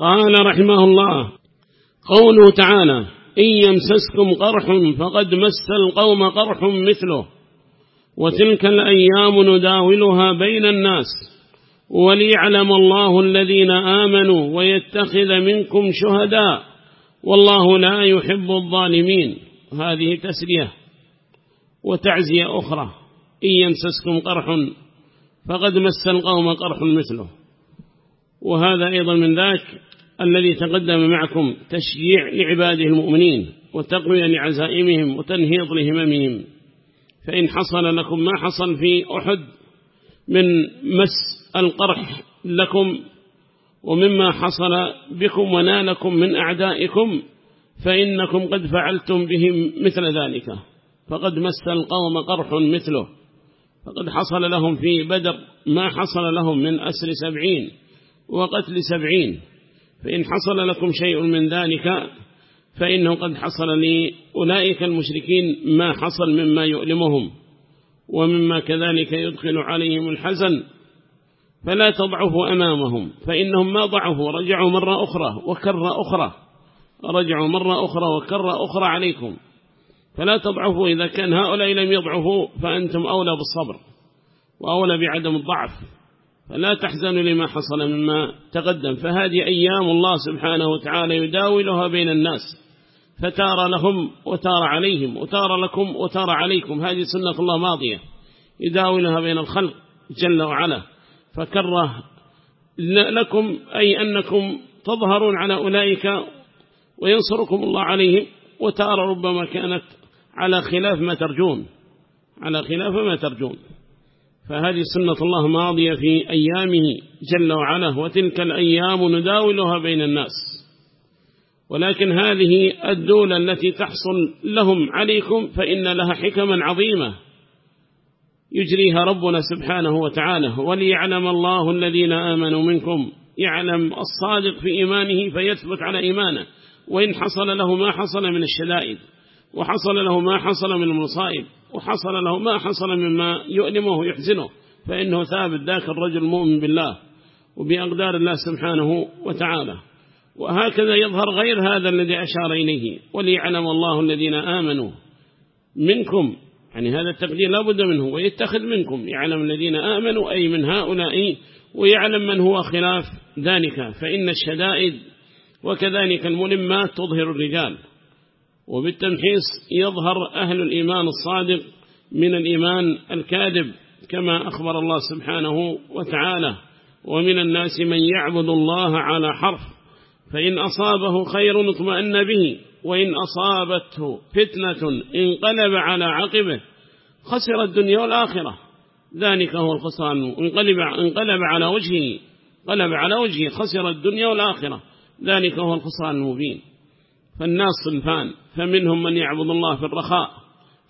قال رحمه الله قوله تعالى إن يمسسكم قرح فقد مس القوم قرح مثله وتلك الأيام نداولها بين الناس وليعلم الله الذين آمنوا ويتخذ منكم شهداء والله لا يحب الظالمين. هذه تسلية وتعزية أخرى. إن يمسسكم قرح فقد مس القوم قرح مثله. وهذا أيضا من ذاك الذي تقدم معكم تشييع لعباده المؤمنين وتقوية لعزائمهم وتنهيض لهممهم. فإن حصل لكم ما حصل في أحد من مس القرح لكم ومما حصل بكم ونالكم من أعدائكم فإنكم قد فعلتم بهم مثل ذلك. فقد مس القوم قرح مثله. فقد حصل لهم في بدر ما حصل لهم من أسر سبعين وقتل سبعين. فإن حصل لكم شيء من ذلك فإنه قد حصل لأولئك المشركين ما حصل مما يؤلمهم ومما كذلك يدخل عليهم الحزن فلا تضعفوا أمامهم فإنهم ما ضعفوا رجعوا مرة أخرى وكرة أخرى رجعوا مرة أخرى وكرة أخرى عليكم فلا تضعفوا إذا كان هؤلاء لم يضعفوا فأنتم أولى بالصبر وأولى بعدم الضعف فلا تحزنوا لما حصل مما تقدم. فهذه أيام الله سبحانه وتعالى يداولها بين الناس. فتار لهم وتار عليهم وتار لكم وتار عليكم. هذه سنة الله ماضية. يداولها بين الخلق جل وعلا. فكره لكم أي أنكم تظهرون على أولئك وينصركم الله عليهم. وتارى ربما كانت على خلاف ما ترجون. على خلاف ما ترجون. فهذه سنة الله ماضية في أيامه جل وعلا وتلك الأيام نداولها بين الناس. ولكن هذه الدولة التي تحصل لهم عليكم فإن لها حكما عظيمة يجريها ربنا سبحانه وتعالى. وليعلم الله الذين آمنوا منكم يعلم الصادق في إيمانه فيثبت على إيمانه وإن حصل له ما حصل من الشدائد. وحصل له ما حصل من المصائب وحصل له ما حصل مما يؤلمه ويحزنه فإنه ثابت ذاك الرجل المؤمن بالله وبأقدار الله سبحانه وتعالى. وهكذا يظهر غير هذا الذي أشار إليه وليعلم الله الذين آمنوا منكم. يعني هذا التقدير لا بد منه ويتخذ منكم. يعلم الذين آمنوا أي من هؤلاء ويعلم من هو خلاف ذلك. فإن الشدائد وكذلك الملمات تظهر الرجال. وبالتمحيص يظهر أهل الإيمان الصادق من الإيمان الكاذب كما أخبر الله سبحانه وتعالى ومن الناس من يعبد الله على حرف فإن أصابه خير اطمأن به وإن أصابته فتنة انقلب على عقبه خسر الدنيا والآخرة. ذلك هو الخسران انقلب, انقلب على وجهه قلب على وجهه خسر الدنيا والآخرة. ذلك هو الخسران المبين. فالناس صنفان فمنهم من يعبد الله في الرخاء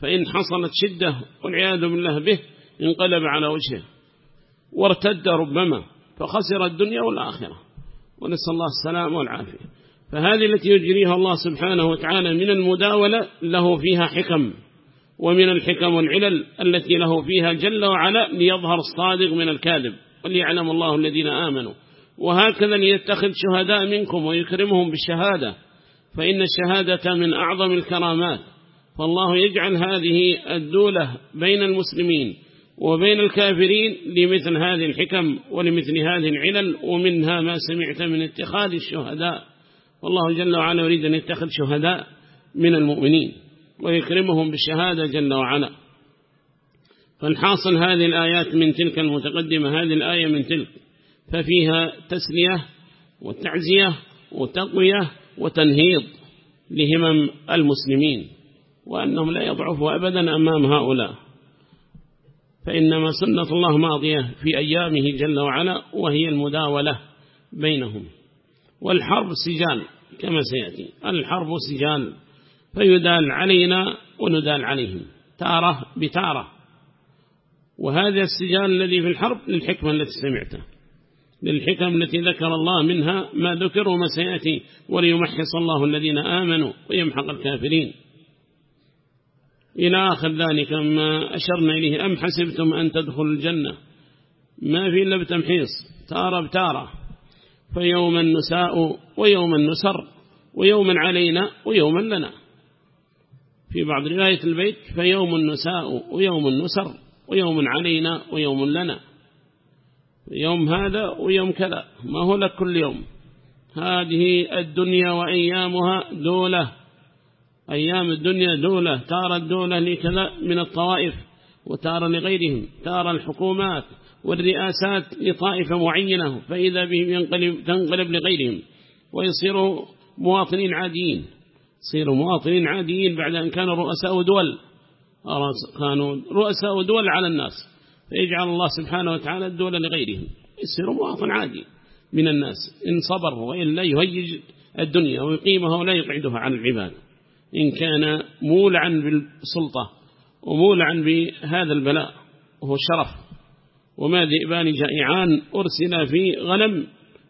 فإن حصلت شدة والعياذ بالله به انقلب على وجهه. وارتد ربما فخسر الدنيا والآخرة. ونسأل الله السلام والعافية. فهذه التي يجريها الله سبحانه وتعالى من المداولة له فيها حكم. ومن الحكم والعلل التي له فيها جل وعلا ليظهر الصادق من الكاذب وليعلم الله الذين آمنوا. وهكذا ليتخذ شهداء منكم ويكرمهم بالشهادة. فإن الشهادة من أعظم الكرامات فالله يجعل هذه الدولة بين المسلمين وبين الكافرين لمثل هذه الحكم ولمثل هذه العلل ومنها ما سمعت من اتخاذ الشهداء. والله جل وعلا يريد أن يتخذ شهداء من المؤمنين ويكرمهم بالشهادة جل وعلا. فالحاصل هذه الآيات من تلك المتقدمة هذه الآية من تلك ففيها تسلية وتعزية وتقوية وتنهيض لهمم المسلمين وأنهم لا يضعفوا أبدا أمام هؤلاء. فإنما سنة الله ماضية في أيامه جل وعلا وهي المداولة بينهم. والحرب سجال كما سيأتي. الحرب سجال فيدال علينا وندال عليهم. تارة بتارة. وهذا السجال الذي في الحرب للحكمة التي سمعته للحكم التي ذكر الله منها ما ذكر وما سيأتي وليمحص الله الذين آمنوا ويمحق الكافرين. إلى آخر ذلك ما أشرنا إليه أم حسبتم أن تدخلوا الجنة؟ ما في إلا بتمحيص تارة بتارة. فيوما نساء ويوما نسر ويوما علينا ويوما لنا. في بعض رواية البيت فيوم نساء ويوم نسر ويوم علينا ويوم لنا. يوم هذا ويوم كذا. ما هو لك كل يوم. هذه الدنيا وأيامها دولة. أيام الدنيا دولة. تارى الدولة لكذا من الطوائف وتارى لغيرهم. تارى الحكومات والرئاسات لطائفة معينة. فإذا بهم ينقلب تنقلب لغيرهم. ويصيروا مواطنين عاديين. يصيروا مواطنين عاديين بعد أن كانوا رؤساء دول. كانوا رؤساء دول على الناس. فيجعل الله سبحانه وتعالى الدولة لغيرهم. يصيروا مواطن عادي من الناس. إن صبر وإلا يهيج الدنيا ويقيمها ولا يقعدها عن العباد إن كان مولعا بالسلطة ومولعا بهذا البلاء وهو شرف وما ذئبان جائعان أرسل في غنم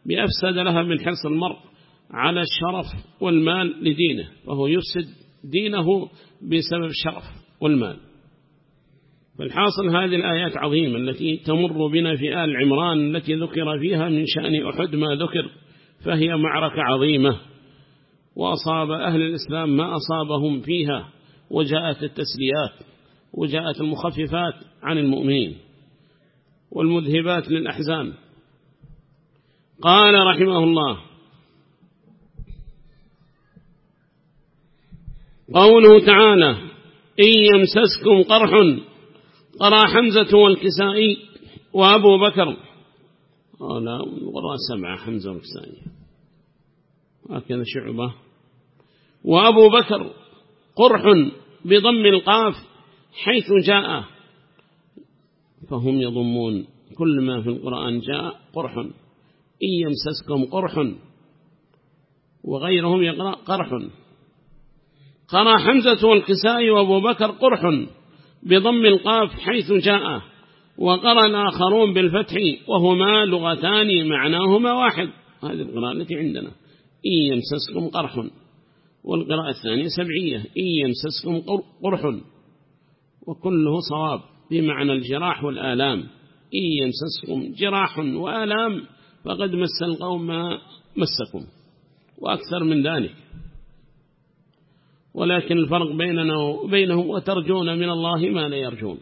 بأفسد لها من حرص المرء على الشرف والمال لدينه. وهو يفسد دينه بسبب الشرف والمال. فالحاصل هذه الآيات عظيمة التي تمر بنا في آل عمران التي ذكر فيها من شأن أحد ما ذكر فهي معركة عظيمة. وأصاب أهل الإسلام ما أصابهم فيها وجاءت التسليات وجاءت المخففات عن المؤمنين والمذهبات للأحزان. قال رحمه الله قوله تعالى إن يمسسكم قرح قرى حمزة والكسائي وأبو بكر. قال قرى سبعة حمزة والكسائي. هكذا شعبة. وأبو بكر قرح بضم القاف حيث جاء. فهم يضمون كل ما في القرآن جاء قرح. إن يمسسكم قرح وغيرهم يقرأ قرح. قرأ حمزة والكسائي وأبو بكر قرح. بضم القاف حيث جاء وقرأ الآخرون بالفتح وهما لغتان معناهما واحد. هذه القراءة التي عندنا. إن يمسسكم قرح. والقراءة الثانية سبعية. إن يمسسكم قرح. وكله صواب بمعنى الجراح والآلام. إن يمسسكم جراح وآلام فقد مس القوم ما مسكم. وأكثر من ذلك. ولكن الفرق بيننا وبينهم وترجون من الله ما لا يرجون.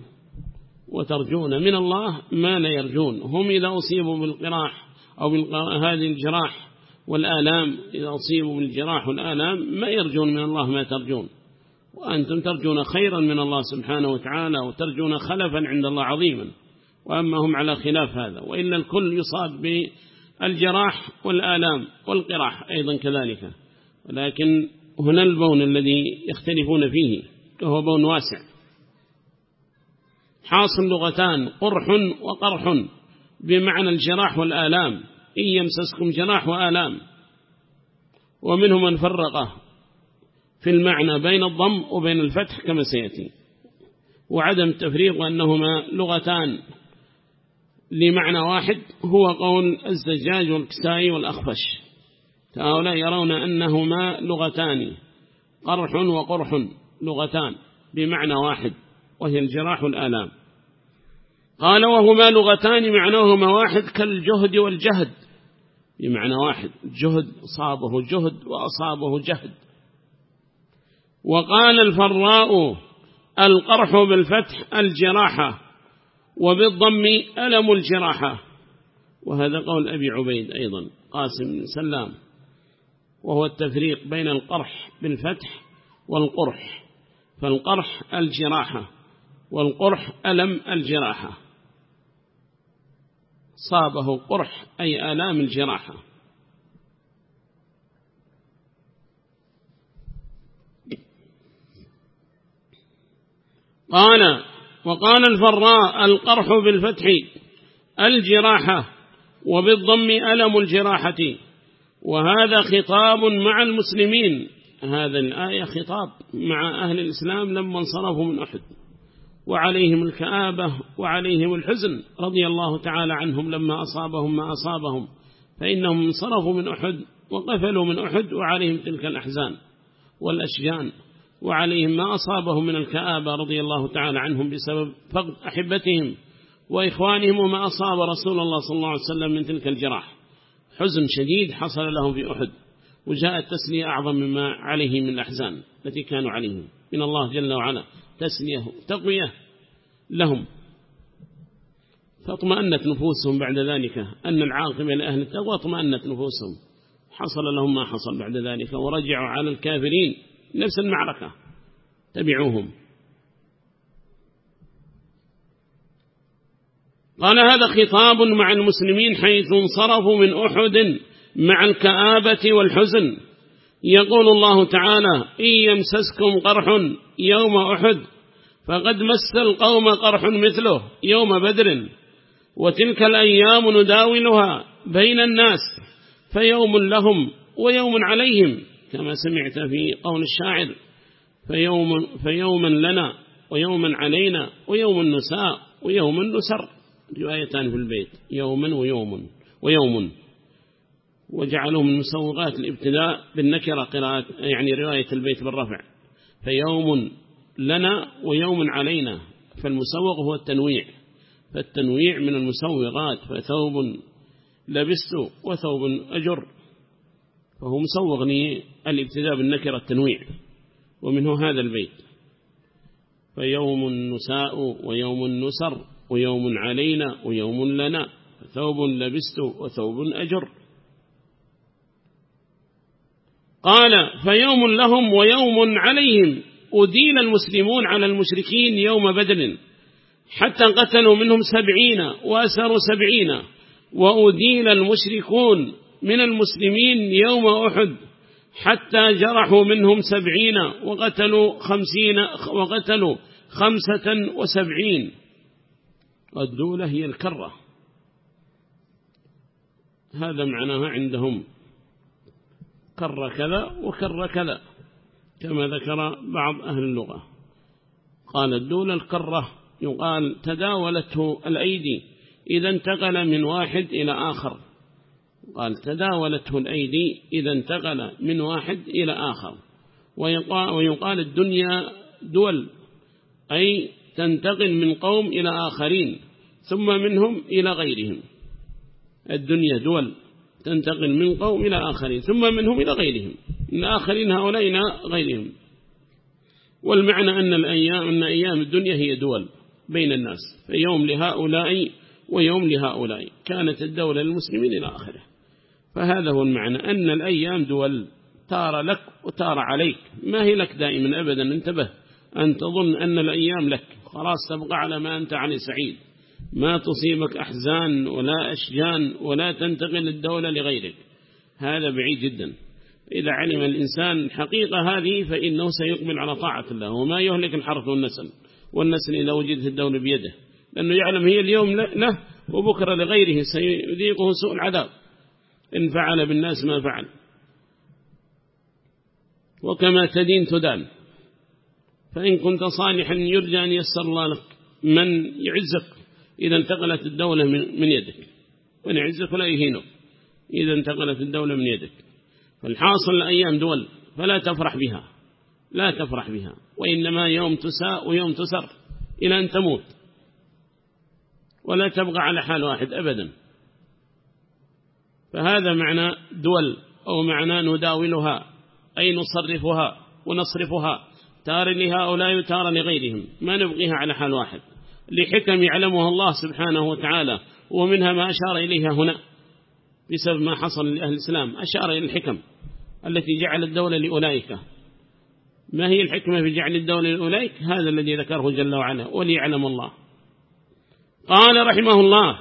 وترجون من الله ما لا يرجون. هم إذا أصيبوا بالقراح أو هذه الجراح والآلام إذا أصيبوا بالجراح والآلام ما يرجون من الله ما ترجون. وأنتم ترجون خيرا من الله سبحانه وتعالى وترجون خلفا عند الله عظيما. وأما هم على خلاف هذا. وإلا الكل يصاب بالجراح والآلام والقراح أيضا كذلك. ولكن هنا البون الذي يختلفون فيه وهو بون واسع. حاصل لغتان قرح وقرح بمعنى الجراح والآلام. إن يمسسكم جراح وآلام. ومنهم من فرقه في المعنى بين الضم وبين الفتح كما سيأتي. وعدم تفريق أنهما لغتان. لمعنى واحد هو قول الزجاج والكسائي والأخفش. هؤلاء يرون أنهما لغتان قرح وقرح لغتان بمعنى واحد وهي الجراح والآلام قال وهما لغتان معناهما واحد كالجهد والجهد بمعنى واحد جهد صابه جهد وأصابه جهد. وقال الفراء القرح بالفتح الجراحة وبالضم ألم الجراحة. وهذا قول أبي عبيد أيضا قاسم بن سلام. وهو التفريق بين القرح بالفتح والقرح فالقرح الجراحة والقرح ألم الجراحة. صابه قرح أي آلام الجراحة. قال وقال الفراء القرح بالفتح الجراحة وبالضم ألم الجراحة. وهذا خطاب مع المسلمين. هذا الآية خطاب مع أهل الإسلام لما انصرفوا من أحد. وعليهم الكآبة وعليهم الحزن رضي الله تعالى عنهم لما أصابهم ما أصابهم. فإنهم انصرفوا من أحد وقفلوا من أحد وعليهم تلك الأحزان والأشجان وعليهم ما أصابهم من الكآبة رضي الله تعالى عنهم بسبب فقد أحبتهم وإخوانهم وما أصاب رسول الله صلى الله عليه وسلم من تلك الجراح. حزن شديد حصل لهم في أحد وجاءت تسلية أعظم مما عليه من الأحزان التي كانوا عليهم. من الله جل وعلا تسلية تقوية لهم. فاطمأنت نفوسهم بعد ذلك. أن العاقبة لأهل التقوى اطمأنت نفوسهم. حصل لهم ما حصل بعد ذلك ورجعوا على الكافرين نفس المعركة. تبعوهم. قال هذا خطاب مع المسلمين حيث انصرفوا من أحد مع الكآبة والحزن. يقول الله تعالى إن يمسسكم قرح يوم أحد فقد مس القوم قرح مثله يوم بدر وتلك الأيام نداولها بين الناس فيوم لهم ويوم عليهم كما سمعت في قول الشاعر فيوم فيوما لنا ويوما علينا ويوم النساء ويوم النسر. روايتان في البيت يوما ويوم ويوم. وجعلوا من مسوغات الابتداء بالنكرة قراءة يعني رواية البيت بالرفع. فيوم لنا ويوم علينا فالمسوغ هو التنويع. فالتنويع من المسوغات فثوب لبست وثوب أجر. فهو مسوغني الابتداء بالنكرة التنويع. ومنه هذا البيت. فيوم النساء ويوم النسر ويوم علينا ويوم لنا ثوب لبست وثوب أجر. قال فيوم لهم ويوم عليهم. أدين المسلمون على المشركين يوم بدل حتى قتلوا منهم سبعين وأسروا سبعين. وأدين المشركون من المسلمين يوم أحد. حتى جرحوا منهم سبعين وقتلوا خمسين وقتلوا خمسة وسبعين. الدولة هي الكرة. هذا معناها عندهم كر كذا وكر كذا كما ذكر بعض أهل اللغة. قال الدولة الكرة يقال تداولته الأيدي إذا انتقل من واحد إلى آخر. قال تداولته الأيدي إذا انتقل من واحد إلى آخر. ويقال الدنيا دول أي تنتقل من قوم إلى آخرين ثم منهم إلى غيرهم. الدنيا دول تنتقل من قوم إلى آخرين ثم منهم إلى غيرهم. من آخرين هؤلاء إلى غيرهم. والمعنى أن الأيام أن أيام الدنيا هي دول بين الناس فيوم لهؤلاء ويوم لهؤلاء. كانت الدولة للمسلمين إلى آخره. فهذا هو المعنى. أن الأيام دول تار لك وتار عليك. ما هي لك دائما أبدا. انتبه. أن تظن أن الأيام لك. خلاص تبقى على ما أنت عليه سعيد. ما تصيبك أحزان ولا أشجان ولا تنتقل الدولة لغيرك. هذا بعيد جدا. إذا علم الإنسان حقيقة هذه فإنه سيقبل على طاعة الله. وما يهلك الحرث والنسل. والنسل إذا وجدت الدولة بيده. لأنه يعلم هي اليوم له وبكرة لغيره سيذيقه سوء العذاب. إن فعل بالناس ما فعل. وكما تدين تدان. فإن كنت صالحا يرجى أن يسر الله لك من يعزك. إذا انتقلت الدولة من يدك. وإن يعزك ولا يهينك. إذا انتقلت الدولة من يدك. فالحاصل الأيام دول فلا تفرح بها. لا تفرح بها. وإنما يوم تساء ويوم تسر إلى أن تموت. ولا تبقى على حال واحد أبدا. فهذا معنى دول أو معنى نداولها أي نصرفها ونصرفها. تار لهؤلاء وتار لغيرهم ما نبقيها على حال واحد. لحكم يعلمها الله سبحانه وتعالى ومنها ما أشار إليها هنا بسبب ما حصل لأهل الإسلام. أشار إلى الحكم التي جعل الدولة لأولئك. ما هي الحكمة في جعل الدولة لأولئك؟ هذا الذي ذكره جل وعلا وليعلم الله. قال رحمه الله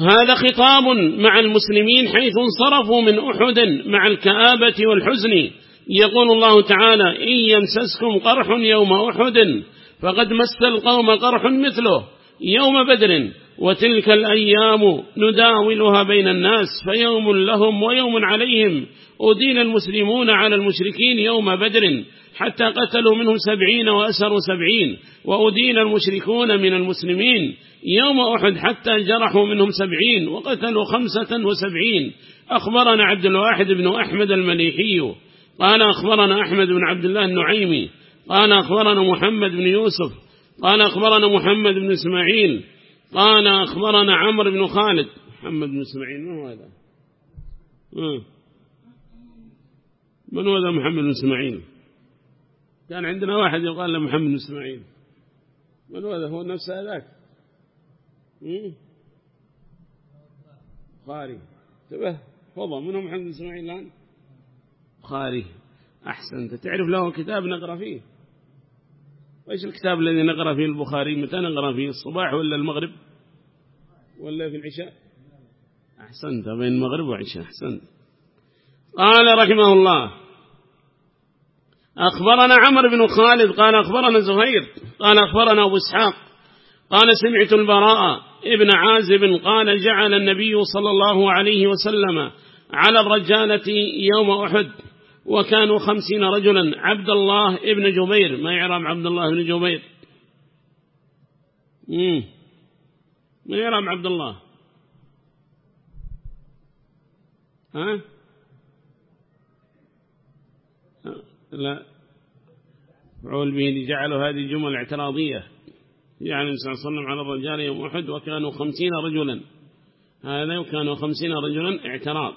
هذا خطاب مع المسلمين حيث انصرفوا من أحد مع الكآبة والحزن. يقول الله تعالى إن يمسسكم قرح يوم أحد فقد مس القوم قرح مثله يوم بدر. وتلك الأيام نداولها بين الناس فيوم لهم ويوم عليهم. أدين المسلمون على المشركين يوم بدر حتى قتلوا منهم سبعين وأسروا سبعين. وأدين المشركون من المسلمين يوم أحد حتى جرحوا منهم سبعين وقتلوا خمسة وسبعين. أخبرنا عبد الواحد بن أحمد المليحي. قال أخبرنا أحمد بن عبد الله النعيمي. قال أخبرنا محمد بن يوسف. قال أخبرنا محمد بن إسماعيل. قال أخبرنا عمرو بن خالد. محمد بن إسماعيل من هو هذا؟ من هو هذا محمد بن إسماعيل؟ كان عندنا واحد يقال له محمد بن إسماعيل. من هو هذا؟ هو نفس هذاك. بخاري. انتبه. فضل. منهم محمد بن إسماعيل الآن؟ بخاري. أحسنت. تعرف له كتاب نقرأ فيه. وإيش الكتاب الذي نقرأ فيه البخاري؟ متى نقرأ فيه؟ الصباح ولا المغرب؟ ولا في العشاء؟ أحسنت بين المغرب وعشاء أحسنت. قال رحمه الله أخبرنا عمر بن خالد قال أخبرنا زهير قال أخبرنا أبو إسحاق قال سمعت البراء ابن عازب قال جعل النبي صلى الله عليه وسلم على الرجالة يوم أحد. وكانوا خمسين رجلا. عبد الله ابن جبير. ما يعرف عبد الله ابن جبير. ما يعرف عبد الله. ها؟ لا. فعول به جعلوا هذه الجمل اعتراضية. يعني صلى الله عليه وسلم على الرجال يوم أحد وكانوا خمسين رجلا. هذا وكانوا خمسين رجلا اعتراض.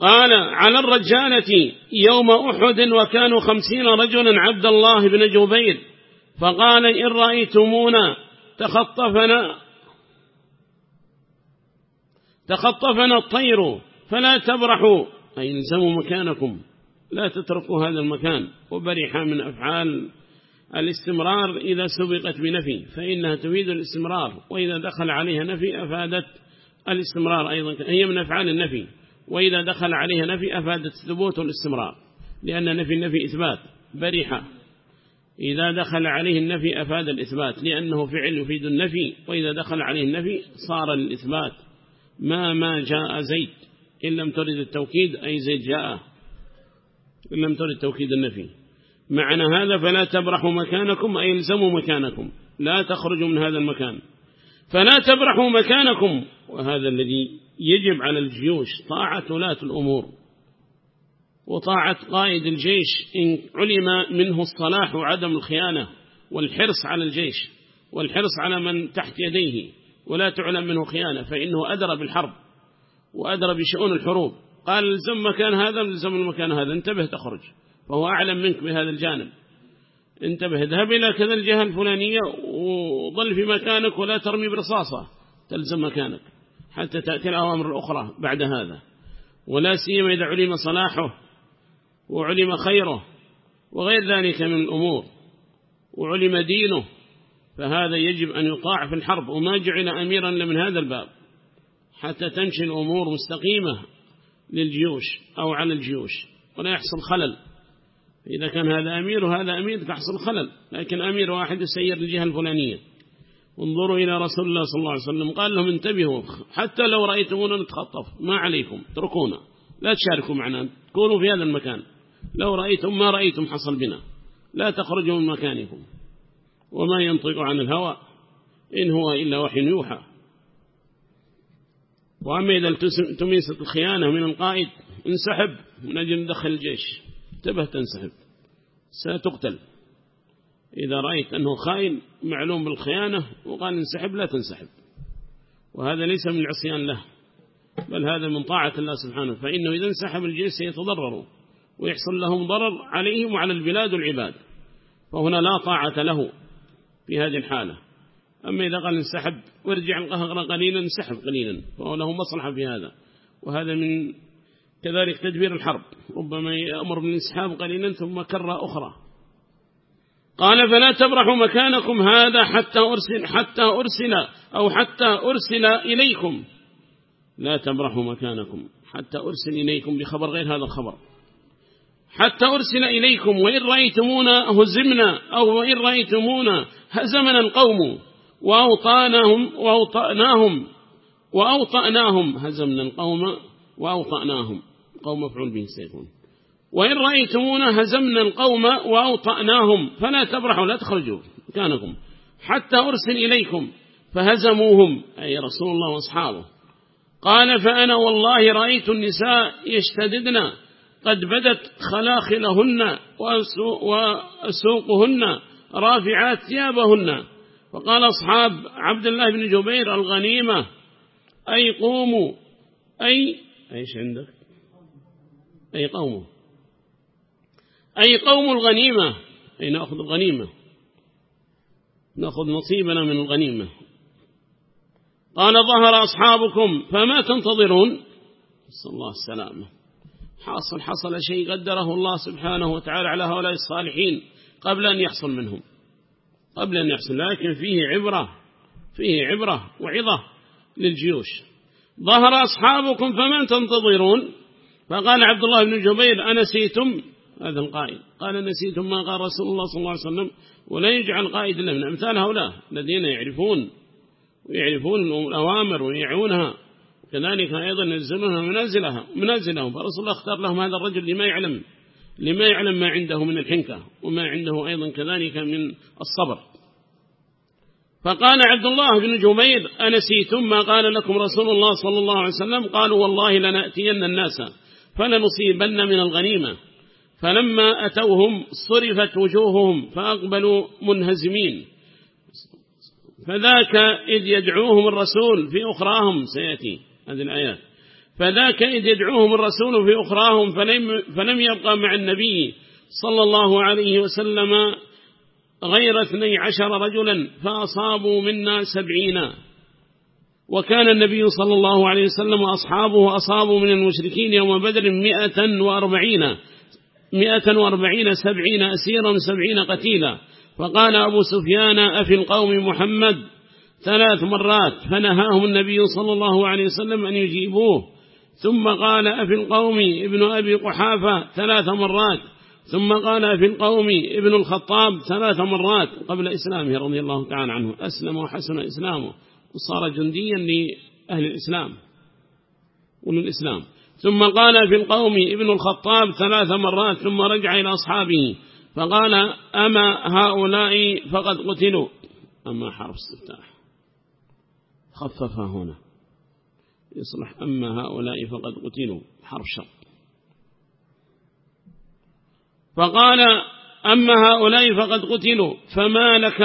قال على الرجالة يوم أحد وكانوا خمسين رجلا عبد الله بن جبير. فقال إن رأيتمونا تخطفنا تخطفنا الطير فلا تبرحوا. أي نزموا مكانكم. لا تتركوا هذا المكان. وبرح من أفعال الاستمرار إذا سبقت بنفي فإنها تفيد الاستمرار. وإذا دخل عليها نفي أفادت الاستمرار أيضا. هي من أفعال النفي. وإذا دخل عليها نفي أفادت ثبوت الاستمرار لأن نفي النفي إثبات بريحة. إذا دخل عليه النفي أفاد الإثبات لأنه فعل يفيد النفي وإذا دخل عليه النفي صار الإثبات. ما ما جاء زيد إن لم ترد التوكيد أي زيد جاء إن لم ترد توكيد النفي. معنى هذا فلا تبرحوا مكانكم أي الزموا مكانكم. لا تخرجوا من هذا المكان. فلا تبرحوا مكانكم. وهذا الذي يجب على الجيوش طاعة ولاة الأمور وطاعة قائد الجيش إن علم منه الصلاح وعدم الخيانة والحرص على الجيش والحرص على من تحت يديه ولا تعلم منه خيانة فإنه أدرى بالحرب وأدرى بشؤون الحروب. قال الزم مكان هذا الزم المكان هذا انتبه تخرج فهو أعلم منك بهذا الجانب. انتبه اذهب إلى كذا الجهة الفلانية وظل في مكانك ولا ترمي برصاصة تلزم مكانك حتى تأتي الأوامر الأخرى بعد هذا. ولا سيما إذا علم صلاحه وعلم خيره وغير ذلك من الأمور وعلم دينه فهذا يجب أن يطاع في الحرب. وما جعل أميرا من هذا الباب حتى تمشي الأمور مستقيمة للجيوش أو على الجيوش ولا يحصل خلل. إذا كان هذا أمير وهذا أمير تحصل خلل لكن أمير واحد يسير الجهة الفلانية. انظروا إلى رسول الله صلى الله عليه وسلم قال لهم انتبهوا حتى لو رأيتمونا نتخطف ما عليكم اتركونا لا تشاركوا معنا كونوا في هذا المكان. لو رأيتم ما رأيتم حصل بنا لا تخرجوا من مكانكم. وما ينطق عن الهوى إن هو إلا وحي يوحى. وأما إذا تميست الخيانة من القائد انسحب من أجل دخل الجيش. انتبه تنسحب. ستقتل. إذا رأيت أنه خائن معلوم بالخيانة وقال انسحب لا تنسحب. وهذا ليس من العصيان له بل هذا من طاعة الله سبحانه. فإنه إذا انسحب الجيش سيتضرروا ويحصل لهم ضرر عليهم وعلى البلاد والعباد. فهنا لا طاعة له في هذه الحالة. أما إذا قال انسحب وارجع القهر قليلا انسحب قليلا. فهو له مصلحة في هذا. وهذا من كذلك تدبير الحرب ربما يأمر بالانسحاب قليلا ثم كرة أخرى. قال فلا تبرحوا مكانكم هذا حتى أرسل, حتى أرسل أو حتى أرسل إليكم. لا تبرحوا مكانكم حتى أرسل إليكم بخبر غير هذا الخبر. حتى أرسل إليكم وإن رأيتمونا هزمنا أو وإن رأيتمونا هزمنا القوم وأوطانهم وأوطأناهم وأوطأناهم هزمنا القوم وأوطأناهم. قوم مفعول به سيكون وإن رأيتمونا هزمنا القوم وأوطأناهم فلا تبرحوا لا تخرجوا مكانكم حتى أرسل إليكم فهزموهم أي رسول الله وأصحابه. قال فأنا والله رأيت النساء يشتددن قد بدت خلاخلهن وأسوقهن رافعات ثيابهن. فقال أصحاب عبد الله بن جبير الغنيمة أي قوموا أي أيش عندك؟ أي قوم؟ أي قوم الغنيمة؟ أي نأخذ الغنيمة. نأخذ نصيبنا من الغنيمة. قال ظهر أصحابكم فما تنتظرون؟ صلى الله السلامة. حاصل حصل شيء قدره الله سبحانه وتعالى على هؤلاء الصالحين قبل أن يحصل منهم. قبل أن يحصل لكن فيه عبرة فيه عبرة وعظة للجيوش. ظهر أصحابكم فمن تنتظرون؟ فقال عبد الله بن جبير أنسيتم؟ هذا القائد قال نسيتم ما قال رسول الله صلى الله عليه وسلم ولا يجعل قائد إلا من أمثال هؤلاء الذين يعرفون ويعرفون الأوامر ويعونها كذلك أيضا ينزلونها منازلها منازلهم. فرسول الله اختار لهم هذا الرجل لما يعلم لما يعلم ما عنده من الحنكة وما عنده أيضا كذلك من الصبر. فقال عبد الله بن جبير أنسيتم ما قال لكم رسول الله صلى الله عليه وسلم؟ قالوا والله لنأتين الناس. فلنصيبن من الغنيمة. فلما أتوهم صرفت وجوههم فأقبلوا منهزمين. فذاك إذ يدعوهم الرسول في أخراهم سيأتي هذه الآيات. فذاك إذ يدعوهم الرسول في أخراهم فلم, فلم يبقى مع النبي صلى الله عليه وسلم غير اثني عشر رجلا فأصابوا منا سبعين. وكان النبي صلى الله عليه وسلم وأصحابه أصابوا من المشركين يوم بدر مئة وأربعين مئة وأربعين سبعين أسيرا سبعين قتيلا. فقال أبو سفيان أفي القوم محمد؟ ثلاث مرات. فنهاهم النبي صلى الله عليه وسلم أن يجيبوه. ثم قال أفي القوم ابن أبي قحافة؟ ثلاث مرات. ثم قال في القوم ابن الخطاب؟ ثلاث مرات. قبل إسلامه رضي الله تعالى عنه. أسلم وحسن إسلامه. وصار جنديا لأهل الإسلام وللإسلام. ثم قال في القوم ابن الخطاب ثلاث مرات ثم رجع إلى أصحابه فقال أما هؤلاء فقد قتلوا. أما حرف استفتاح. خففها هنا. يصلح أما هؤلاء فقد قتلوا. حرف شر. فقال أما هؤلاء فقد قتلوا فما لك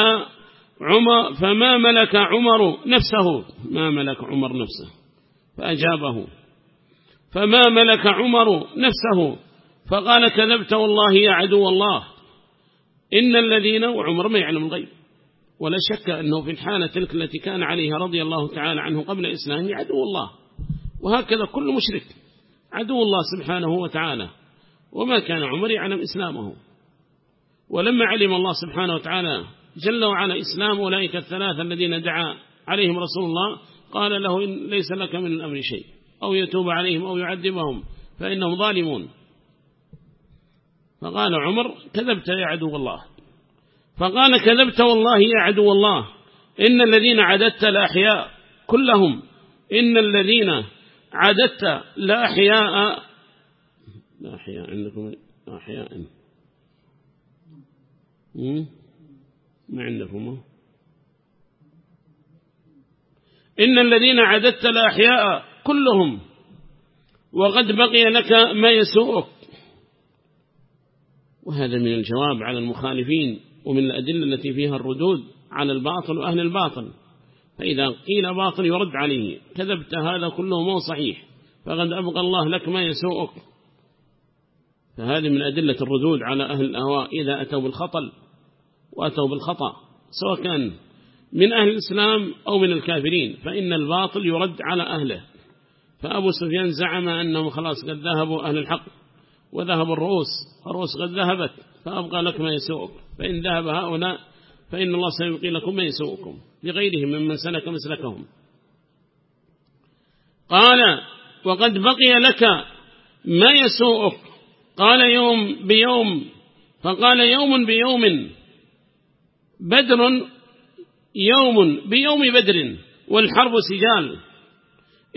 عمر فما ملك عمر نفسه ما ملك عمر نفسه فأجابه. فما ملك عمر نفسه فقال كذبت والله يا عدو الله. إن الذين وعمر ما يعلم الغيب ولا شك أنه في الحالة تلك التي كان عليها رضي الله تعالى عنه قبل إسلامه عدو الله. وهكذا كل مشرك عدو الله سبحانه وتعالى. وما كان عمر يعلم إسلامه. ولما علم الله سبحانه وتعالى جل وعلا إسلام أولئك الثلاثة الذين دعا عليهم رسول الله قال له إن ليس لك من الأمر شيء أو يتوب عليهم أو يعذبهم فإنهم ظالمون. فقال عمر كذبت يا عدو الله. فقال كذبت والله يا عدو الله. إن الذين عددت الأحياء كلهم. إن الذين عددت لا أحياء لا أحياء. عندكم أحياء ما عندكم؟ إن الذين عددت الأحياء كلهم وقد بقي لك ما يسوءك. وهذا من الجواب على المخالفين ومن الأدلة التي فيها الردود على الباطل وأهل الباطل. فإذا قيل باطل يرد عليه. كذبت هذا كله مو صحيح. فقد أبقى الله لك ما يسوءك. فهذه من أدلة الردود على أهل الأهواء. إذا أتوا بالخطل وأتوا بالخطأ سواء كان من أهل الإسلام أو من الكافرين فإن الباطل يرد على أهله. فأبو سفيان زعم أنهم خلاص قد ذهبوا أهل الحق وذهب الرؤوس الرؤوس قد ذهبت فأبقى لك ما يسوءك. فإن ذهب هؤلاء فإن الله سيبقي لكم ما يسوءكم لغيرهم ممن سلك مسلكهم. قال وقد بقي لك ما يسوءك. قال يوم بيوم فقال يوم بيوم بدر يوم بيوم بدر والحرب سجال.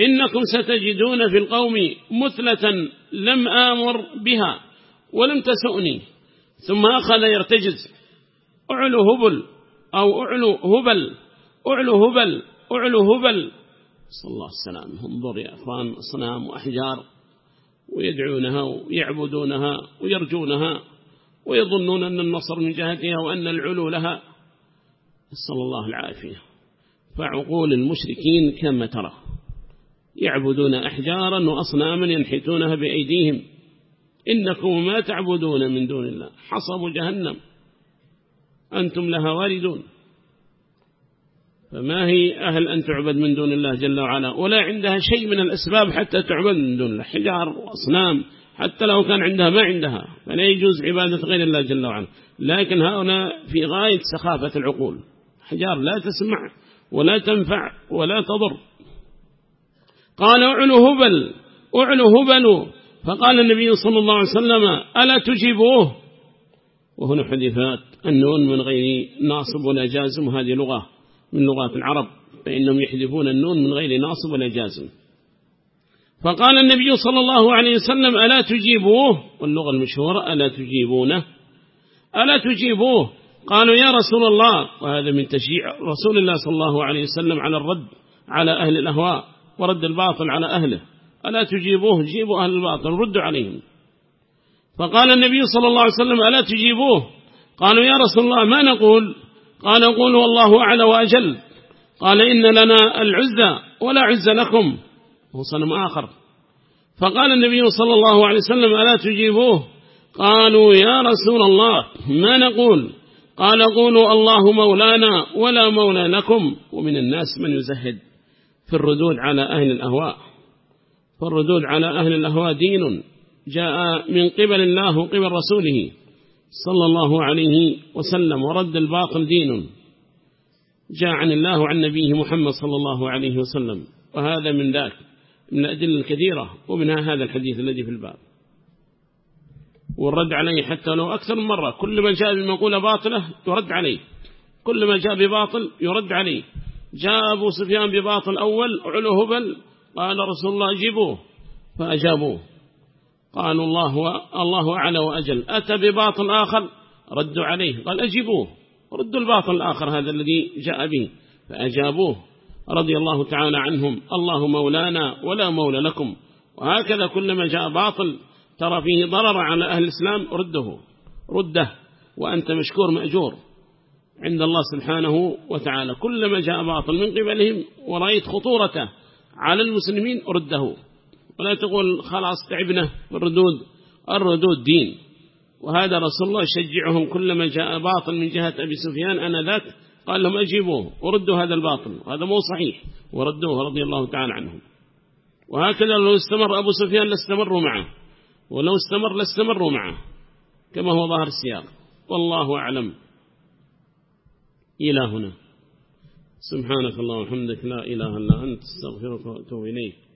إنكم ستجدون في القوم مثلة لم آمر بها ولم تسؤني. ثم أخذ يرتجز. أعلو هبل أو أعلو هبل أعلو هبل أعلو هبل. صلى الله السلام انظر يا أخوان أصنام وأحجار. ويدعونها ويعبدونها ويرجونها ويظنون أن النصر من جهتها وأن العلو لها. نسأل الله العافية. فعقول المشركين كما ترى. يعبدون أحجارا وأصناما ينحتونها بأيديهم. إنكم ما تعبدون من دون الله. حصب جهنم. أنتم لها واردون. فما هي أهل أن تعبد من دون الله جل وعلا؟ ولا عندها شيء من الأسباب حتى تعبد من دون الله. حجار وأصنام. حتى لو كان عندها ما عندها. فلا يجوز عبادة غير الله جل وعلا. لكن هؤلاء في غاية سخافة العقول. حجار لا تسمع ولا تنفع ولا تضر. قال أعلو هبل أعلو هبل. فقال النبي صلى الله عليه وسلم ألا تجيبوه؟ وهنا حديثات النون من غير ناصب ولا جازم. هذه لغة من لغات العرب فإنهم يحذفون النون من غير ناصب ولا جازم. فقال النبي صلى الله عليه وسلم ألا تجيبوه؟ واللغة المشهورة ألا تجيبونه؟ ألا تجيبوه؟ قالوا يا رسول الله وهذا من تشيع رسول الله صلى الله عليه وسلم على الرد على أهل الأهواء ورد الباطل على أهله. ألا تجيبوه؟ جيبوا أهل الباطل ردوا عليهم. فقال النبي صلى الله عليه وسلم ألا تجيبوه؟ قالوا يا رسول الله ما نقول؟ قال قول والله أعلى وأجل. قال إن لنا العزة ولا عز لكم. هو صنم آخر. فقال النبي صلى الله عليه وسلم ألا تجيبوه؟ قالوا يا رسول الله ما نقول؟ قال قولوا الله مولانا ولا مولى لكم. ومن الناس من يزهد في الردود على أهل الأهواء. فالردود على أهل الأهواء دين جاء من قبل الله وقبل رسوله صلى الله عليه وسلم ورد الباطل دين. جاء عن الله وعن نبيه محمد صلى الله عليه وسلم. وهذا من ذاك من الأدلة الكثيرة ومنها هذا الحديث الذي في الباب. والرد عليه حتى لو أكثر من مرة. كل ما جاء بمقولة باطلة يرد عليه. كل ما جاء بباطل يرد عليه. جاء أبو سفيان بباطل أول علو هبل قال رسول الله أجيبوه فأجابوه. قالوا الله الله أعلى وأجل. أتى بباطل آخر؟ ردوا عليه. قال أجيبوه. ردوا الباطل الآخر هذا الذي جاء به. فأجابوه. رضي الله تعالى عنهم. الله مولانا ولا مولى لكم. وهكذا كلما جاء باطل ترى فيه ضرر على أهل الإسلام رده. رده. وأنت مشكور مأجور. عند الله سبحانه وتعالى. كلما جاء باطل من قبلهم ورأيت خطورته على المسلمين رده. ولا تقول خلاص تعبنا بالردود الردود دين. وهذا رسول الله يشجعهم كلما جاء باطل من جهة أبي سفيان أنا ذاك قال لهم أجيبوه وردوا هذا الباطل. وهذا مو صحيح. وردوه رضي الله تعالى عنهم. وهكذا لو استمر أبو سفيان لاستمروا معه. ولو استمر لاستمروا معه كما هو ظاهر السياق. والله أعلم. إلى هنا. سبحانك الله وحمدك لا إله إلا أنت استغفرك وأتوب إليك.